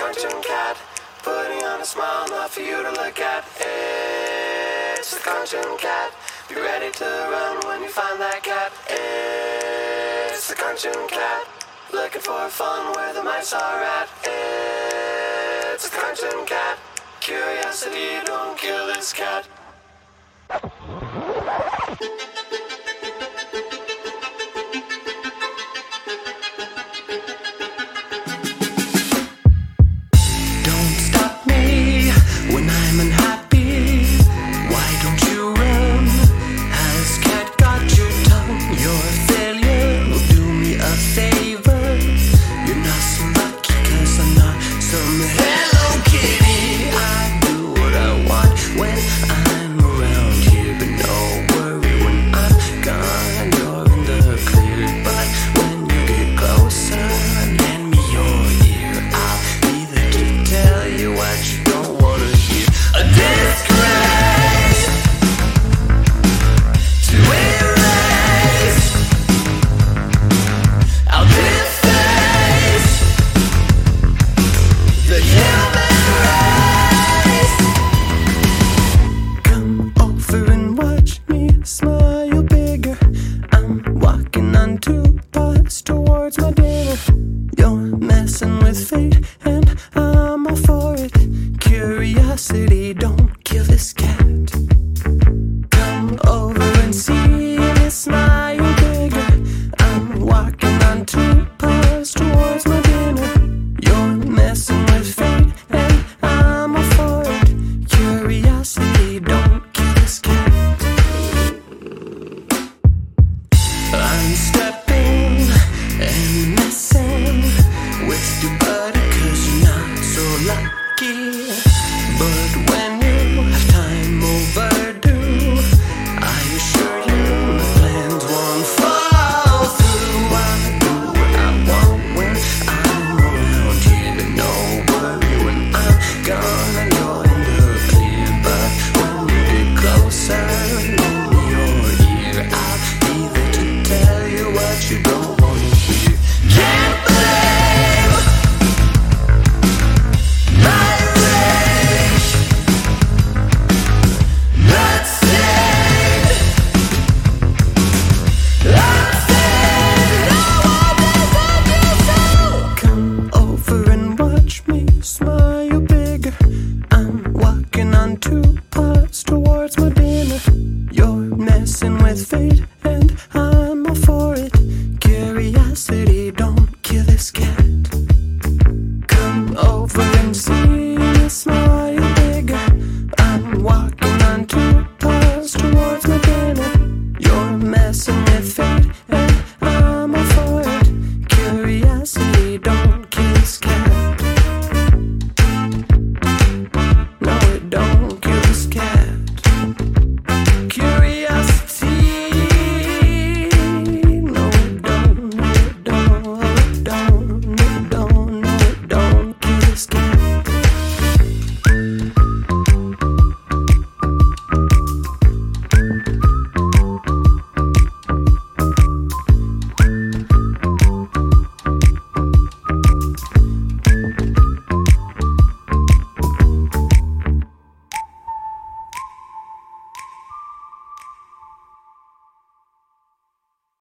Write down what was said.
Country Cat, putting on a smile not for you to look at. It's a Country Cat. Be ready to run when you find that cat. It's a Country Cat. Looking for fun where the mice are at. It's a Country Cat. Curiosity, don't kill this cat. To two towards my dinner. You're messing with fate, and I'm all for it. Curiosity, don't But when